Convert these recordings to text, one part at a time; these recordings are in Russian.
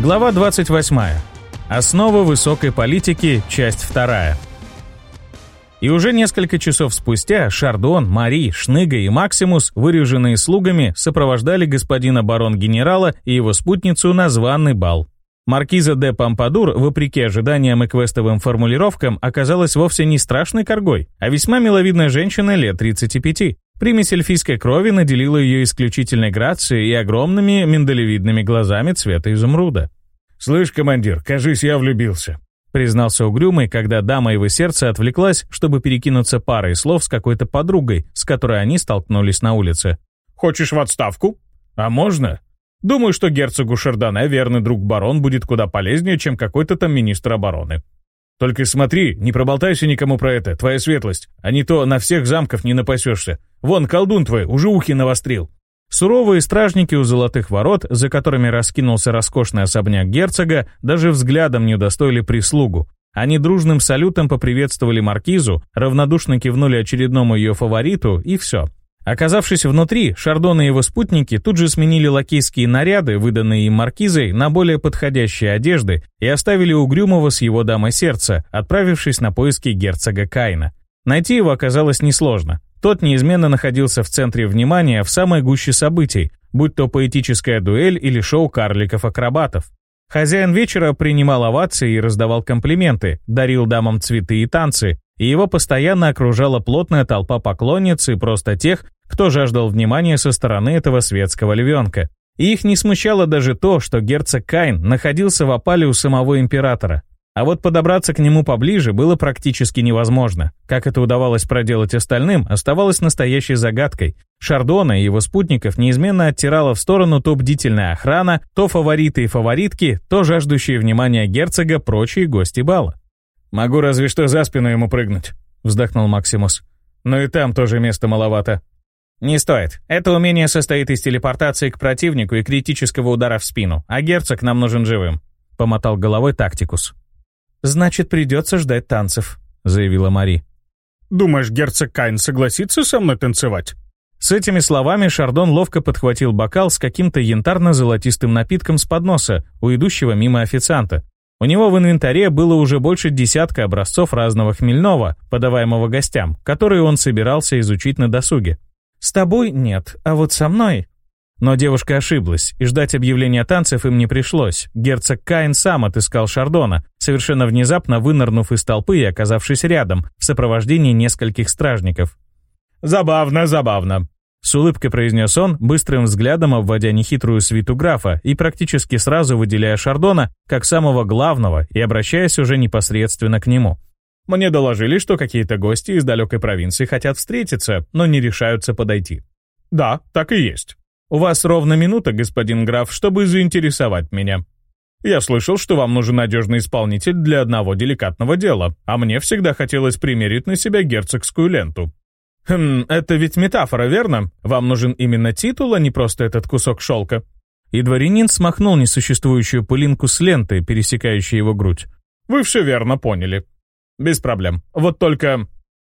Глава 28. Основа высокой политики, часть 2. И уже несколько часов спустя Шардон, Мари, Шныга и Максимус, выреженные слугами, сопровождали господина барон-генерала и его спутницу на званый бал. Маркиза де Помпадур, вопреки ожиданиям и квестовым формулировкам, оказалась вовсе не страшной коргой, а весьма миловидной женщиной лет 35. Примесь эльфийской крови наделила ее исключительной грацией и огромными миндалевидными глазами цвета изумруда. «Слышь, командир, кажись, я влюбился», — признался угрюмый, когда дама его сердца отвлеклась, чтобы перекинуться парой слов с какой-то подругой, с которой они столкнулись на улице. «Хочешь в отставку? А можно? Думаю, что герцогу Шардане верный друг барон будет куда полезнее, чем какой-то там министр обороны». Только смотри, не проболтайся никому про это, твоя светлость, а не то на всех замков не напасешься. Вон, колдун твой, уже ухи навострил». Суровые стражники у золотых ворот, за которыми раскинулся роскошный особняк герцога, даже взглядом не удостоили прислугу. Они дружным салютом поприветствовали маркизу, равнодушно кивнули очередному ее фавориту, и все. Оказавшись внутри, Шардон и его спутники тут же сменили лакейские наряды, выданные им маркизой, на более подходящие одежды и оставили Угрюмого с его дамой сердца, отправившись на поиски герцога Кайна. Найти его оказалось несложно. Тот неизменно находился в центре внимания в самой гуще событий, будь то поэтическая дуэль или шоу карликов-акробатов. Хозяин вечера принимал овации и раздавал комплименты, дарил дамам цветы и танцы, и его постоянно окружала плотная толпа поклонниц и просто тех, кто жаждал внимания со стороны этого светского львенка? И их не смущало даже то, что герцог Кайн находился в опале у самого императора. А вот подобраться к нему поближе было практически невозможно. Как это удавалось проделать остальным, оставалось настоящей загадкой. Шардона и его спутников неизменно оттирала в сторону то бдительная охрана, то фавориты и фаворитки, то жаждущие внимания герцога прочие гости бала. «Могу разве что за спину ему прыгнуть», — вздохнул Максимус. «Но и там тоже места маловато. «Не стоит. Это умение состоит из телепортации к противнику и критического удара в спину, а герцог нам нужен живым», — помотал головой тактикус. «Значит, придется ждать танцев», — заявила Мари. «Думаешь, герцог Кайн согласится со мной танцевать?» С этими словами Шардон ловко подхватил бокал с каким-то янтарно-золотистым напитком с подноса, у идущего мимо официанта. У него в инвентаре было уже больше десятка образцов разного хмельного, подаваемого гостям, которые он собирался изучить на досуге. С тобой нет, а вот со мной...» Но девушка ошиблась, и ждать объявления танцев им не пришлось. Герцог Каин сам отыскал Шардона, совершенно внезапно вынырнув из толпы и оказавшись рядом, в сопровождении нескольких стражников. «Забавно, забавно», — с улыбкой произнес он, быстрым взглядом обводя нехитрую свиту графа и практически сразу выделяя Шардона как самого главного и обращаясь уже непосредственно к нему. Мне доложили, что какие-то гости из далекой провинции хотят встретиться, но не решаются подойти. Да, так и есть. У вас ровно минута, господин граф, чтобы заинтересовать меня. Я слышал, что вам нужен надежный исполнитель для одного деликатного дела, а мне всегда хотелось примерить на себя герцогскую ленту. Хм, это ведь метафора, верно? Вам нужен именно титул, а не просто этот кусок шелка. И дворянин смахнул несуществующую пылинку с ленты, пересекающей его грудь. Вы все верно поняли. «Без проблем. Вот только...»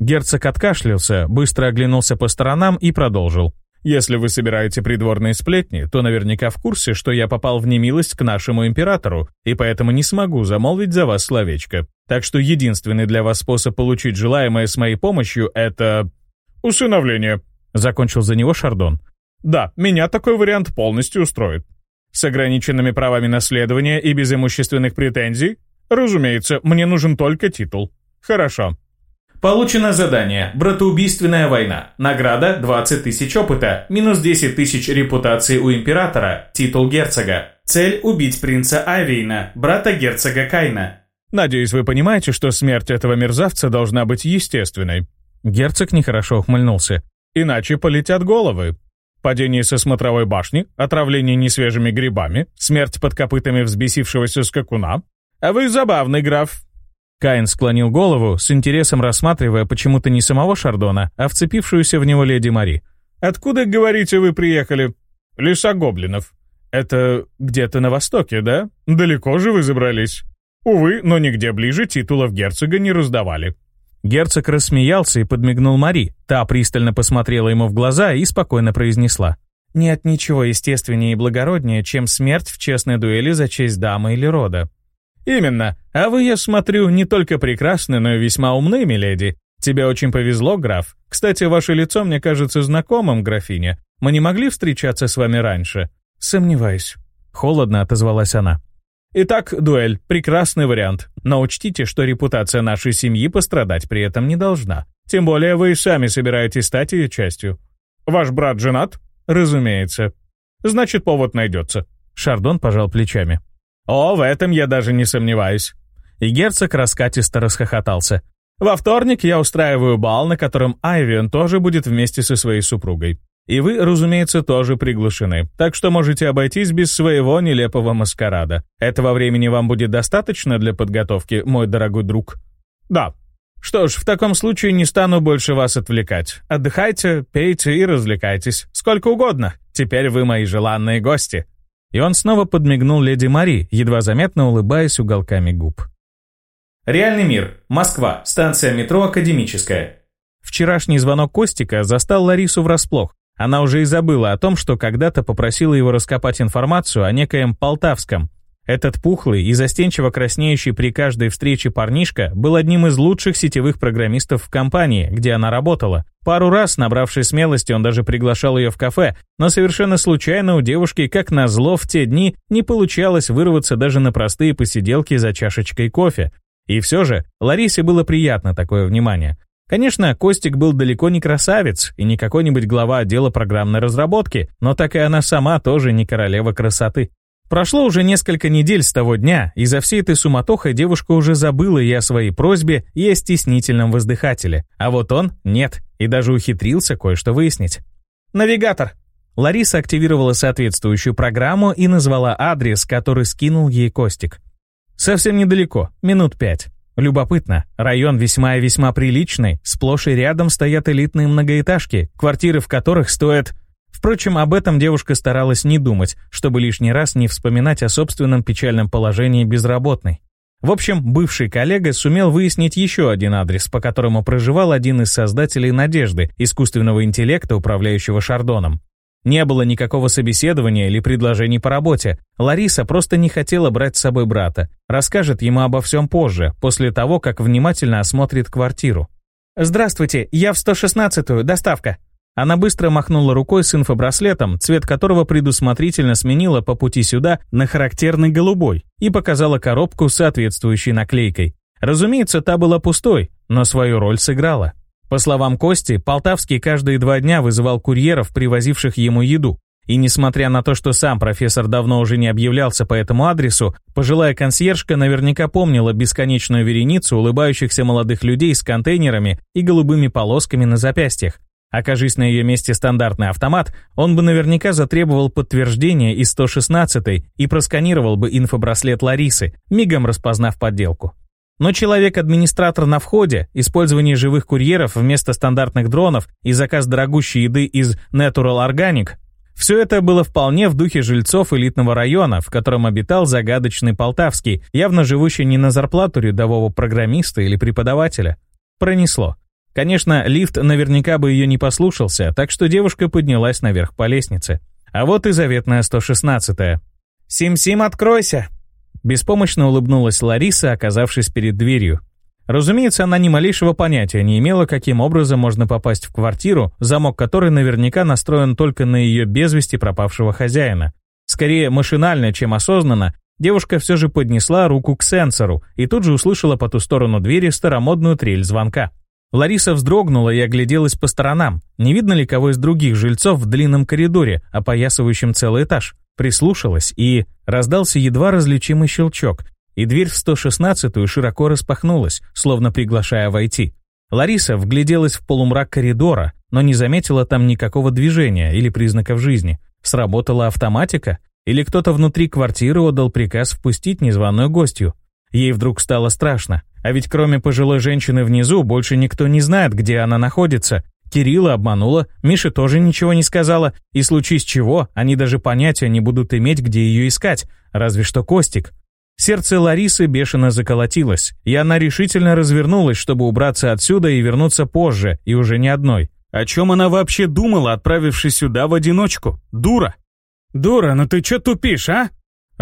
Герцог откашлялся, быстро оглянулся по сторонам и продолжил. «Если вы собираете придворные сплетни, то наверняка в курсе, что я попал в немилость к нашему императору, и поэтому не смогу замолвить за вас словечко. Так что единственный для вас способ получить желаемое с моей помощью — это... усыновление», — закончил за него Шардон. «Да, меня такой вариант полностью устроит». «С ограниченными правами наследования и без имущественных претензий?» Разумеется, мне нужен только титул. Хорошо. Получено задание «Братоубийственная война». Награда 20 тысяч опыта, минус 10 тысяч репутации у императора, титул герцога. Цель – убить принца Авейна, брата герцога Кайна. Надеюсь, вы понимаете, что смерть этого мерзавца должна быть естественной. Герцог нехорошо ухмыльнулся. Иначе полетят головы. Падение со смотровой башни, отравление несвежими грибами, смерть под копытами взбесившегося скакуна, «А вы забавный граф». Каин склонил голову, с интересом рассматривая почему-то не самого Шардона, а вцепившуюся в него леди Мари. «Откуда, говорите, вы приехали?» «Леса гоблинов». «Это где-то на востоке, да? Далеко же вы забрались?» «Увы, но нигде ближе титулов герцога не раздавали». Герцог рассмеялся и подмигнул Мари. Та пристально посмотрела ему в глаза и спокойно произнесла. «Нет ничего естественнее и благороднее, чем смерть в честной дуэли за честь дамы или рода. «Именно. А вы, я смотрю, не только прекрасны, но и весьма умны, миледи. Тебе очень повезло, граф. Кстати, ваше лицо мне кажется знакомым, графиня. Мы не могли встречаться с вами раньше?» «Сомневаюсь». Холодно отозвалась она. «Итак, дуэль. Прекрасный вариант. Но учтите, что репутация нашей семьи пострадать при этом не должна. Тем более вы и сами собираетесь стать ее частью». «Ваш брат женат?» «Разумеется». «Значит, повод найдется». Шардон пожал плечами. О, в этом я даже не сомневаюсь. И герцог раскатисто расхохотался. Во вторник я устраиваю бал, на котором Айвион тоже будет вместе со своей супругой. И вы, разумеется, тоже приглашены, так что можете обойтись без своего нелепого маскарада. Этого времени вам будет достаточно для подготовки, мой дорогой друг? Да. Что ж, в таком случае не стану больше вас отвлекать. Отдыхайте, пейте и развлекайтесь. Сколько угодно. Теперь вы мои желанные гости. И он снова подмигнул леди Мари, едва заметно улыбаясь уголками губ. Реальный мир. Москва. Станция метро Академическая. Вчерашний звонок Костика застал Ларису врасплох. Она уже и забыла о том, что когда-то попросила его раскопать информацию о некоем Полтавском, этот пухлый и застенчиво краснеющий при каждой встрече парнишка был одним из лучших сетевых программистов в компании, где она работала. Пару раз, набравшись смелости, он даже приглашал ее в кафе, но совершенно случайно у девушки, как назло, в те дни не получалось вырваться даже на простые посиделки за чашечкой кофе. И все же, Ларисе было приятно такое внимание. Конечно, Костик был далеко не красавец и не какой-нибудь глава отдела программной разработки, но так и она сама тоже не королева красоты. Прошло уже несколько недель с того дня, и за всей этой суматохой девушка уже забыла и о своей просьбе, и о стеснительном воздыхателе. А вот он — нет, и даже ухитрился кое-что выяснить. «Навигатор!» Лариса активировала соответствующую программу и назвала адрес, который скинул ей Костик. «Совсем недалеко, минут пять». Любопытно, район весьма и весьма приличный, сплошь и рядом стоят элитные многоэтажки, квартиры в которых стоят Впрочем, об этом девушка старалась не думать, чтобы лишний раз не вспоминать о собственном печальном положении безработной. В общем, бывший коллега сумел выяснить еще один адрес, по которому проживал один из создателей «Надежды» искусственного интеллекта, управляющего Шардоном. Не было никакого собеседования или предложений по работе. Лариса просто не хотела брать с собой брата. Расскажет ему обо всем позже, после того, как внимательно осмотрит квартиру. «Здравствуйте, я в 116-ю, доставка», она быстро махнула рукой с инфобраслетом, цвет которого предусмотрительно сменила по пути сюда на характерный голубой, и показала коробку с соответствующей наклейкой. Разумеется, та была пустой, но свою роль сыграла. По словам Кости, Полтавский каждые два дня вызывал курьеров, привозивших ему еду. И несмотря на то, что сам профессор давно уже не объявлялся по этому адресу, пожилая консьержка наверняка помнила бесконечную вереницу улыбающихся молодых людей с контейнерами и голубыми полосками на запястьях, Окажись на ее месте стандартный автомат, он бы наверняка затребовал подтверждение из 116 и просканировал бы инфобраслет Ларисы, мигом распознав подделку. Но человек-администратор на входе, использование живых курьеров вместо стандартных дронов и заказ дорогущей еды из Natural Organic – все это было вполне в духе жильцов элитного района, в котором обитал загадочный Полтавский, явно живущий не на зарплату рядового программиста или преподавателя. Пронесло. Конечно, лифт наверняка бы ее не послушался, так что девушка поднялась наверх по лестнице. А вот и заветная 116-я. «Сим-Сим, откройся!» Беспомощно улыбнулась Лариса, оказавшись перед дверью. Разумеется, она ни малейшего понятия не имела, каким образом можно попасть в квартиру, замок которой наверняка настроен только на ее без вести пропавшего хозяина. Скорее машинально, чем осознанно, девушка все же поднесла руку к сенсору и тут же услышала по ту сторону двери старомодную трель звонка. Лариса вздрогнула и огляделась по сторонам. Не видно ли кого из других жильцов в длинном коридоре, опоясывающем целый этаж? Прислушалась и... Раздался едва различимый щелчок, и дверь в 116-ю широко распахнулась, словно приглашая войти. Лариса вгляделась в полумрак коридора, но не заметила там никакого движения или признаков жизни. Сработала автоматика? Или кто-то внутри квартиры отдал приказ впустить незваную гостью? Ей вдруг стало страшно. А ведь кроме пожилой женщины внизу, больше никто не знает, где она находится. Кирилла обманула, Миша тоже ничего не сказала, и случись чего, они даже понятия не будут иметь, где ее искать, разве что Костик. Сердце Ларисы бешено заколотилось, и она решительно развернулась, чтобы убраться отсюда и вернуться позже, и уже не одной. О чем она вообще думала, отправившись сюда в одиночку? Дура! «Дура, ну ты что тупишь, а?»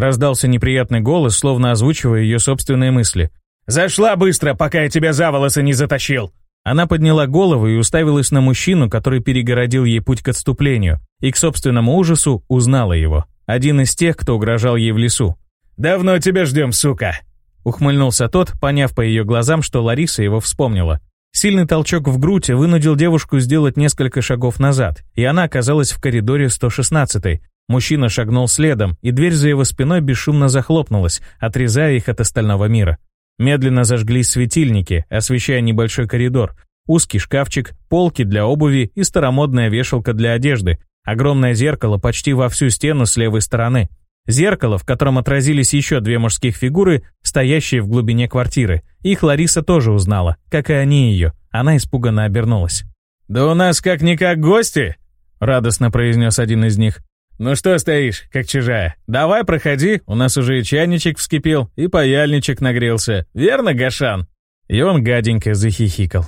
Раздался неприятный голос, словно озвучивая ее собственные мысли. «Зашла быстро, пока я тебя за волосы не затащил!» Она подняла голову и уставилась на мужчину, который перегородил ей путь к отступлению, и к собственному ужасу узнала его. Один из тех, кто угрожал ей в лесу. «Давно тебя ждем, сука!» Ухмыльнулся тот, поняв по ее глазам, что Лариса его вспомнила. Сильный толчок в грудь вынудил девушку сделать несколько шагов назад, и она оказалась в коридоре 116. Мужчина шагнул следом, и дверь за его спиной бесшумно захлопнулась, отрезая их от остального мира. Медленно зажглись светильники, освещая небольшой коридор, узкий шкафчик, полки для обуви и старомодная вешалка для одежды, огромное зеркало почти во всю стену с левой стороны. Зеркало, в котором отразились еще две мужских фигуры, стоящие в глубине квартиры. Их Лариса тоже узнала, как и они ее. Она испуганно обернулась. «Да у нас как-никак гости!» — радостно произнес один из них. «Ну что стоишь, как чужая? Давай, проходи, у нас уже и чайничек вскипел, и паяльничек нагрелся. Верно, Гашан?» И он гаденько захихикал.